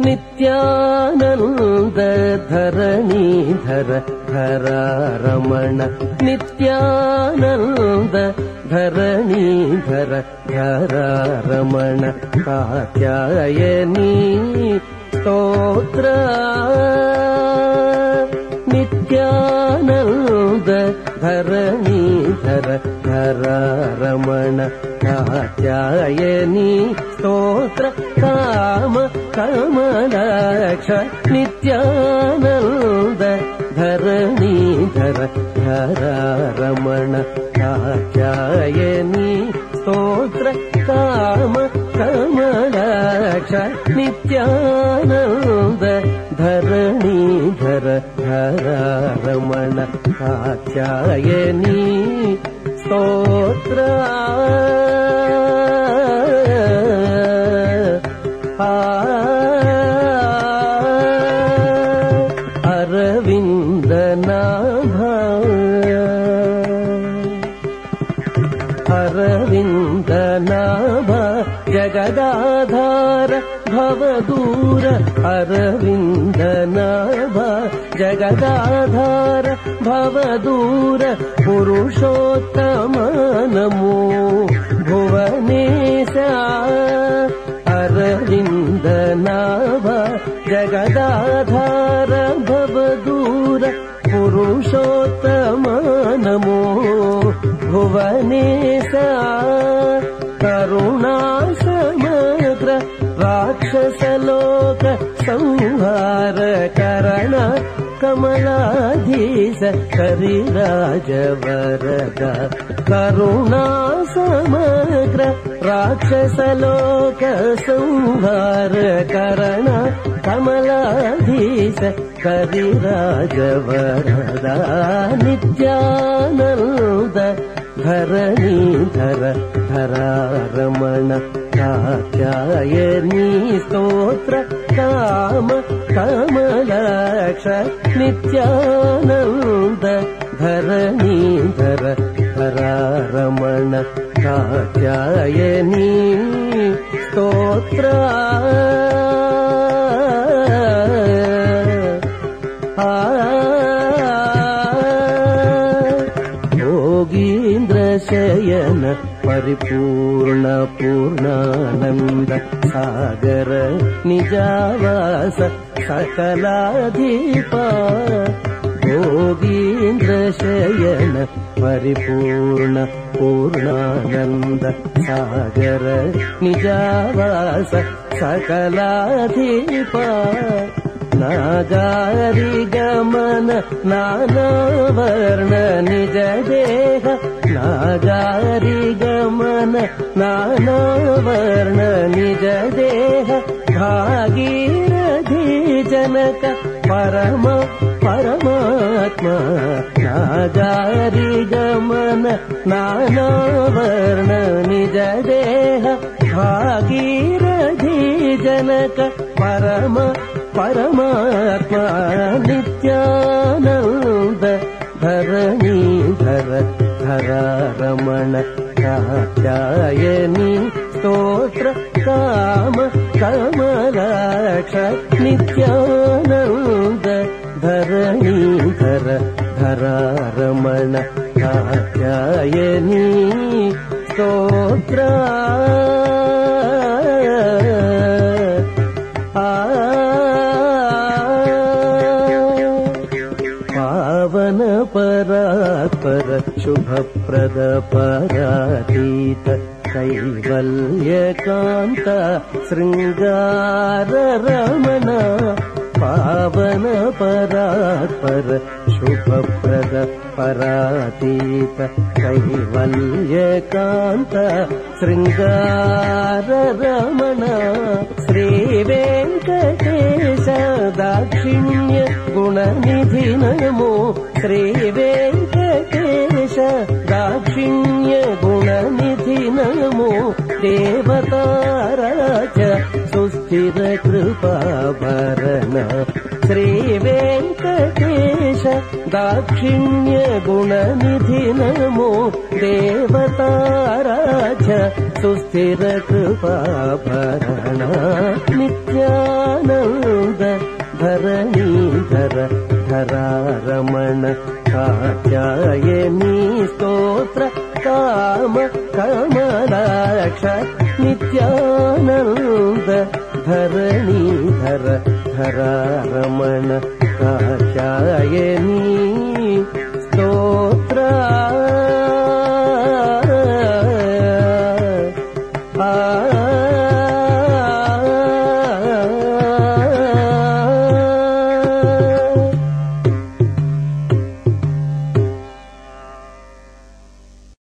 नित्यानन्द धरणीधर रमण नित्यानन्द धरणीधर रमण कात्यायनी स्तोत्र। नित्यानन्द धरणीधर रमण कात्यायनी स्तोत्र। काम कमलक्ष नित्यानन्द धरणीधर रमण कात्यायनी स्तोत्र काम कमलक्ष नित्यानन्द धरणीधर रमण कात्यायनी स्तोत्र भवदूर अरविन्दनाभ। जगदाधार भवदूर पुरुषोत्तम नमो भुवनेशा अरविन्दनाभ। जगदाधार भवदूर पुरुषोत्तम नमो भुवनेशा करुणा राक्षसलोक संहार करण कमलाधीश करिराजवरद करुणा समग्र राक्षसलोक संहार करण कमलाधीश करिराजवरदा नित्यानन्द धरणीधर धरारमण कात्यायनी स्तोत्र काम कमलक्ष नित्यानन्द धरणीधर धरारमण कात्यायनी स्तोत्र योगीन्द्रशयन परिपूर्ण पूर्णानन्द सागर निजावास सकलाधिपा योगीन्द्रशयन परिपूर्ण पूर्णानन्द सागर निजावास सकलाधिपा नागारि गमन नानावर्ण निज देह नागारि गमन नानावर्ण निज देह भागीरथी जनक परम परमात्मा। नागारि गमन नानावर्ण निज देह भागीरथी जनक परम परमात्मा। नित्यानन्द धरारमण कात्यायनी स्तोत्र काम कमलक्ष नित्यानन्द धरणीधर धरारमण कात्यायनी स्तोत्र पावन परात्पर शुभप्रद परातीत कैवल्यकान्त शृङ्गाररमण पावन परात्पर शुभप्रद परातीत कैवल्यकान्त शृङ्गाररमण श्रीवेङ्कटेश दाक्षिण्य गुणनिधि नमो श्रीवेङ्कटेश सुस्थिर कृपाभरण श्रीवेङ्कटेश दाक्षिण्य गुणनिधि नमो देवताराज सुस्थिर कृपाभरण नित्या नित्यानन्द धरणीधर धरारमण कात्यायनी स्तोत्र काम कमलाक्ष नित्यानन्द धरणीधर धरारमण कात्यायनी